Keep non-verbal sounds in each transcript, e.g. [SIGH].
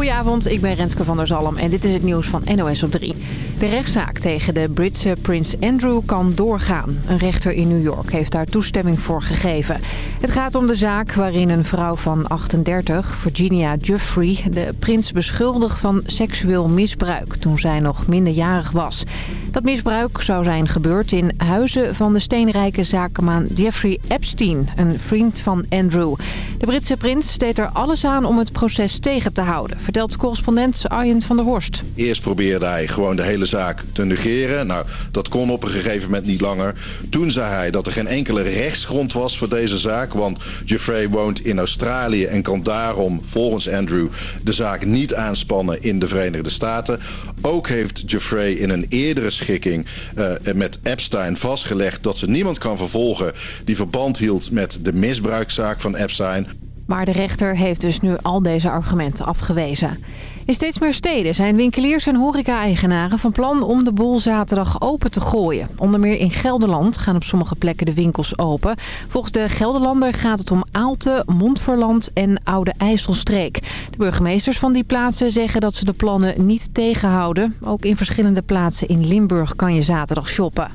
Goedenavond, ik ben Renske van der Zalm en dit is het nieuws van NOS op 3. De rechtszaak tegen de Britse prins Andrew kan doorgaan. Een rechter in New York heeft daar toestemming voor gegeven. Het gaat om de zaak waarin een vrouw van 38, Virginia Giuffre, de prins beschuldigt van seksueel misbruik toen zij nog minderjarig was. Dat misbruik zou zijn gebeurd in huizen van de steenrijke zakenman Jeffrey Epstein, een vriend van Andrew. De Britse prins deed er alles aan om het proces tegen te houden, vertelt correspondent Arjen van der Horst. Eerst probeerde hij gewoon de hele zaak te negeren. Nou, dat kon op een gegeven moment niet langer. Toen zei hij dat er geen enkele rechtsgrond was voor deze zaak, want Jeffrey woont in Australië en kan daarom volgens Andrew de zaak niet aanspannen in de Verenigde Staten. Ook heeft Jeffrey in een eerdere schikking uh, met Epstein vastgelegd dat ze niemand kan vervolgen die verband hield met de misbruikzaak van Epstein. Maar de rechter heeft dus nu al deze argumenten afgewezen. In steeds meer steden zijn winkeliers en horeca-eigenaren van plan om de boel zaterdag open te gooien. Onder meer in Gelderland gaan op sommige plekken de winkels open. Volgens de Gelderlander gaat het om Aalten, Montferland en Oude IJsselstreek. De burgemeesters van die plaatsen zeggen dat ze de plannen niet tegenhouden. Ook in verschillende plaatsen in Limburg kan je zaterdag shoppen.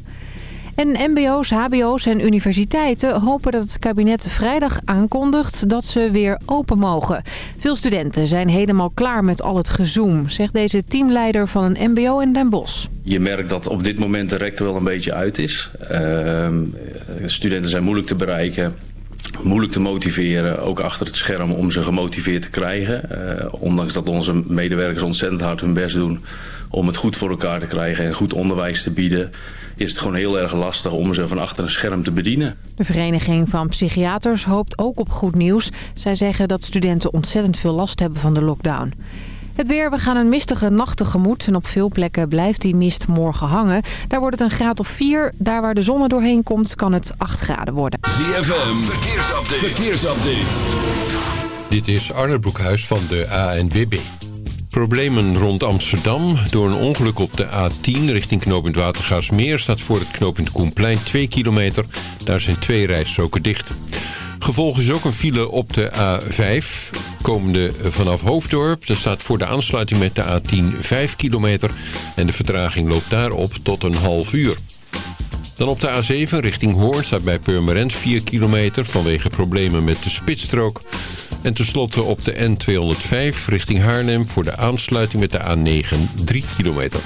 En mbo's, hbo's en universiteiten hopen dat het kabinet vrijdag aankondigt dat ze weer open mogen. Veel studenten zijn helemaal klaar met al het gezoom, zegt deze teamleider van een mbo in Den Bosch. Je merkt dat op dit moment de rector wel een beetje uit is. Uh, studenten zijn moeilijk te bereiken moeilijk te motiveren, ook achter het scherm, om ze gemotiveerd te krijgen. Uh, ondanks dat onze medewerkers ontzettend hard hun best doen om het goed voor elkaar te krijgen en goed onderwijs te bieden is het gewoon heel erg lastig om ze van achter een scherm te bedienen. De Vereniging van Psychiaters hoopt ook op goed nieuws. Zij zeggen dat studenten ontzettend veel last hebben van de lockdown. Het weer, we gaan een mistige nacht tegemoet en op veel plekken blijft die mist morgen hangen. Daar wordt het een graad of 4. Daar waar de zon er doorheen komt kan het 8 graden worden. ZFM, verkeersupdate. verkeersupdate. Dit is Arne Broekhuis van de ANWB. Problemen rond Amsterdam. Door een ongeluk op de A10 richting knooppunt Watergaasmeer... staat voor het knooppunt Koenplein 2 kilometer. Daar zijn twee rijstroken dicht. Gevolg is ook een file op de A5, komende vanaf Hoofddorp. Dat staat voor de aansluiting met de A10 5 kilometer. En de vertraging loopt daarop tot een half uur. Dan op de A7 richting Hoorn staat bij Purmerend 4 kilometer vanwege problemen met de spitsstrook. En tenslotte op de N205 richting Haarlem voor de aansluiting met de A9 3 kilometer.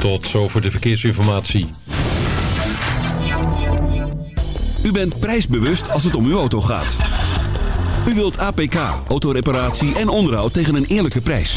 Tot zover de verkeersinformatie. U bent prijsbewust als het om uw auto gaat. U wilt APK, autoreparatie en onderhoud tegen een eerlijke prijs.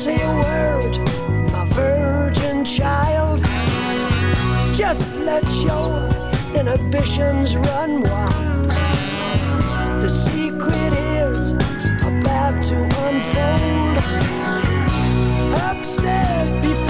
say a word, my virgin child. Just let your inhibitions run wild. The secret is about to unfold. Upstairs before.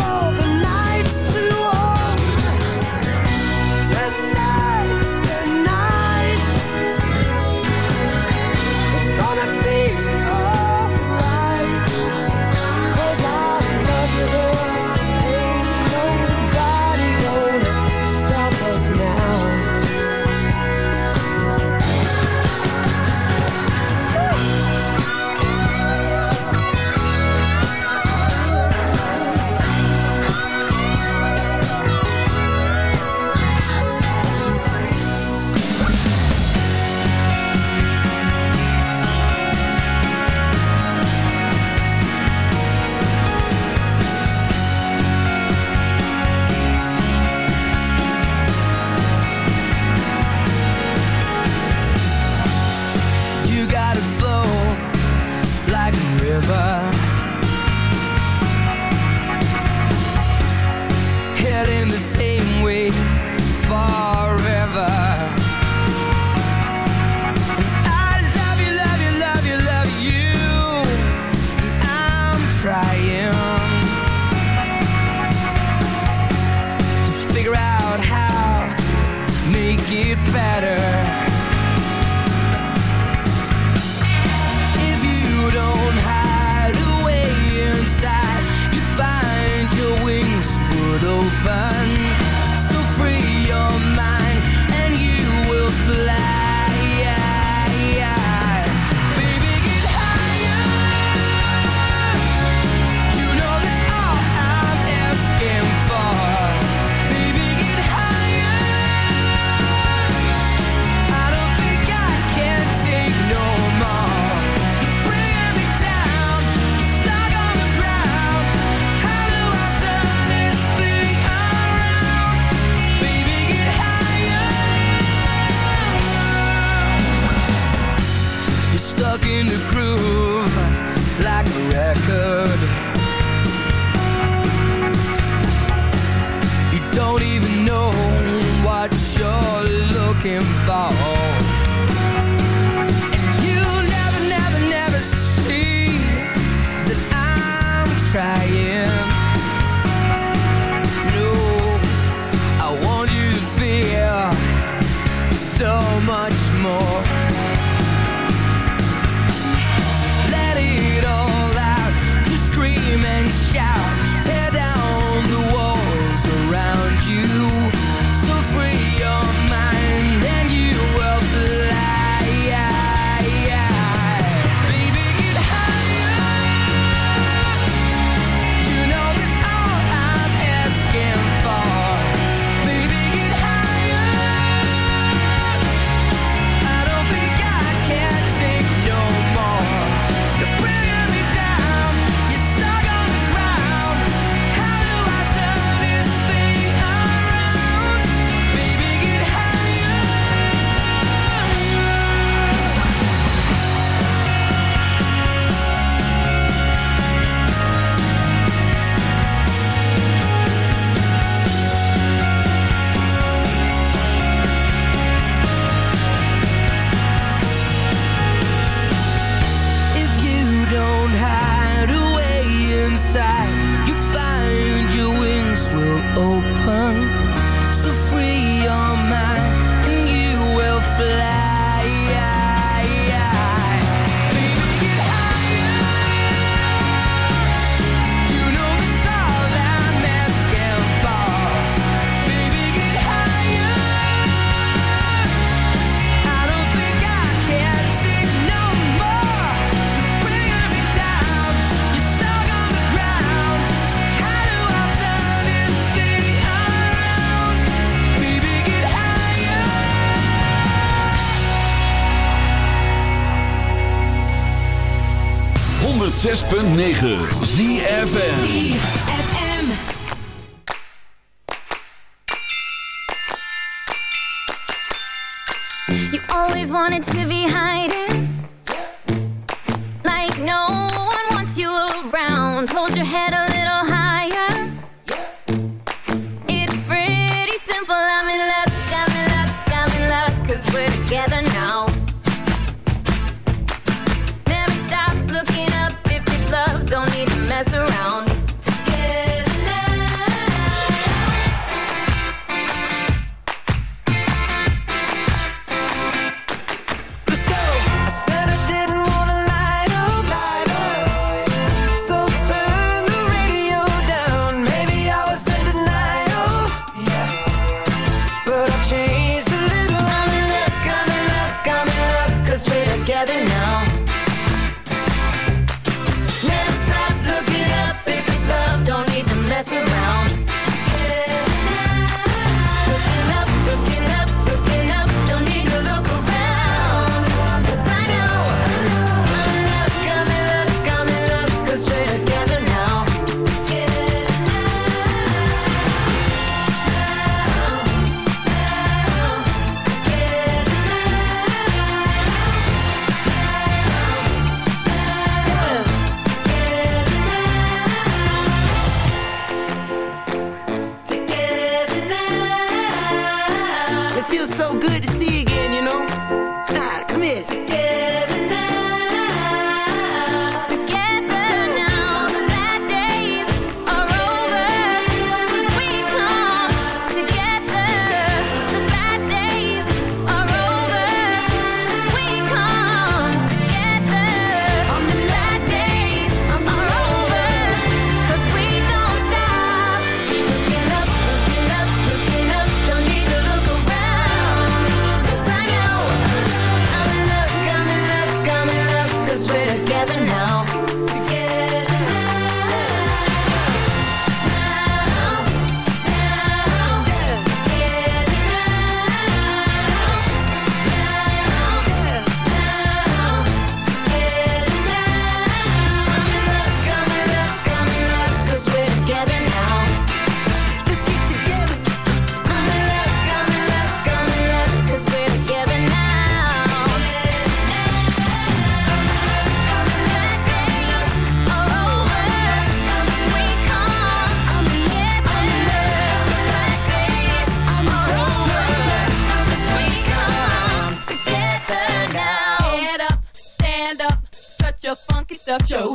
9.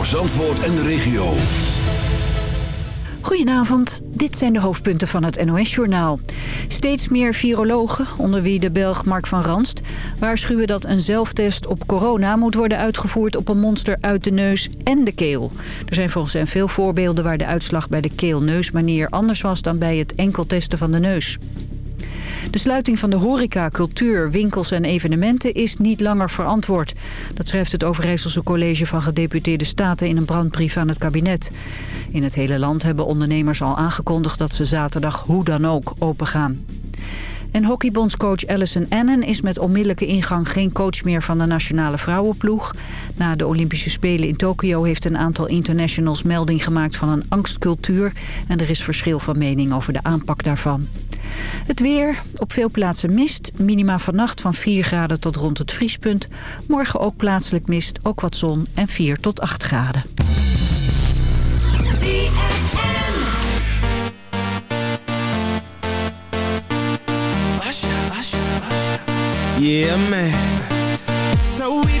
Voor Zandvoort en de regio. Goedenavond, dit zijn de hoofdpunten van het NOS-journaal. Steeds meer virologen, onder wie de Belg Mark van Ranst... waarschuwen dat een zelftest op corona moet worden uitgevoerd... op een monster uit de neus en de keel. Er zijn volgens hen veel voorbeelden waar de uitslag bij de keel-neusmanier... anders was dan bij het enkel testen van de neus. De sluiting van de horeca, cultuur, winkels en evenementen is niet langer verantwoord. Dat schrijft het Overijsselse College van Gedeputeerde Staten in een brandbrief aan het kabinet. In het hele land hebben ondernemers al aangekondigd dat ze zaterdag hoe dan ook opengaan. En hockeybondscoach Alison Annan is met onmiddellijke ingang geen coach meer van de nationale vrouwenploeg. Na de Olympische Spelen in Tokio heeft een aantal internationals melding gemaakt van een angstcultuur. En er is verschil van mening over de aanpak daarvan. Het weer, op veel plaatsen mist. Minima vannacht van 4 graden tot rond het vriespunt. Morgen ook plaatselijk mist, ook wat zon en 4 tot 8 graden. Yeah, man. So we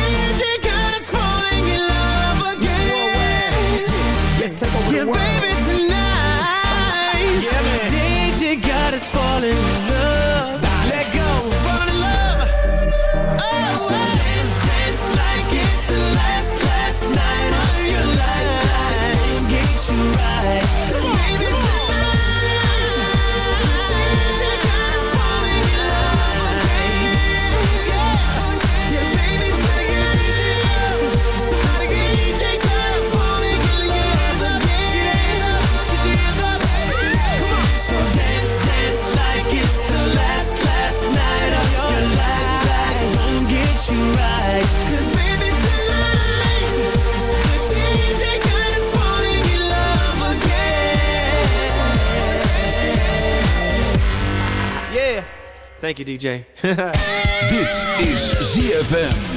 Thank you, DJ. [LAUGHS] Dit is ZFM.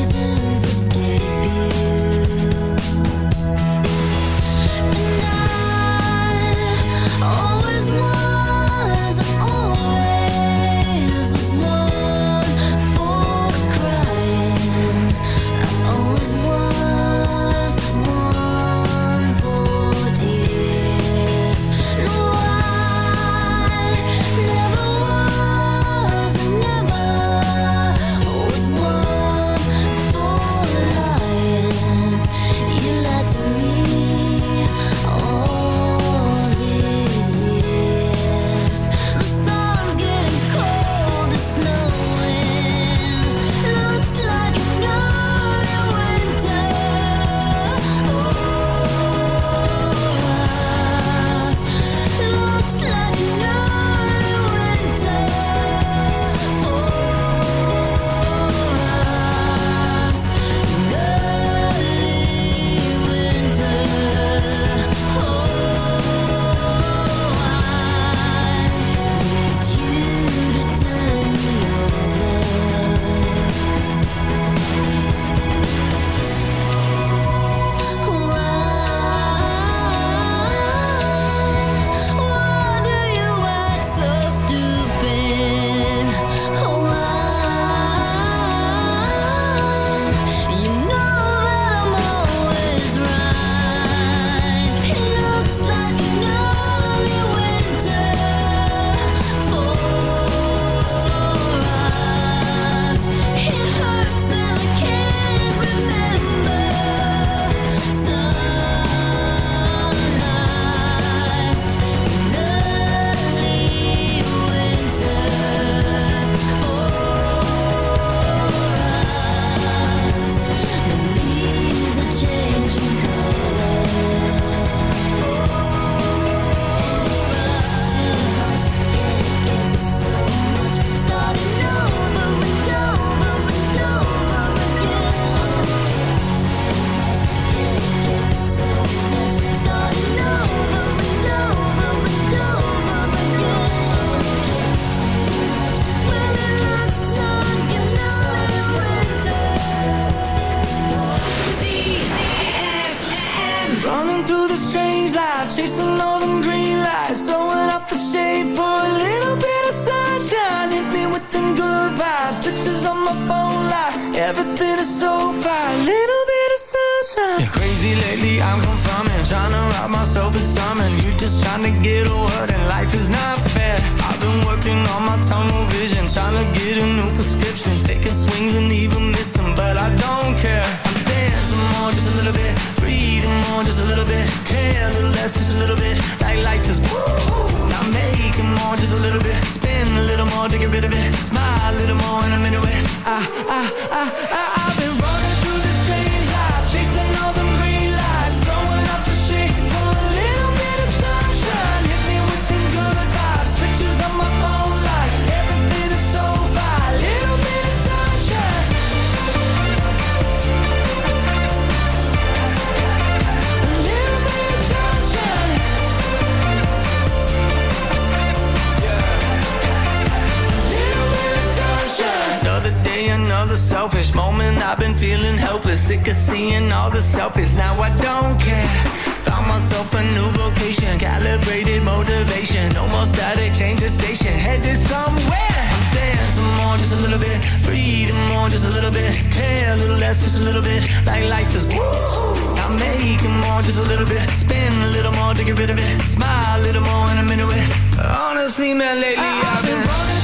seasons escape you been feeling helpless, sick of seeing all the selfies. Now I don't care. Found myself a new vocation, calibrated motivation. No more static, change the station, headed somewhere. I'm dancing more, just a little bit. Breathing more, just a little bit. Care a little less, just a little bit. Like life is woo. I'm making more, just a little bit. Spin a little more to get rid of it. Smile a little more, and I'm into it. Honestly, man, lately I've been running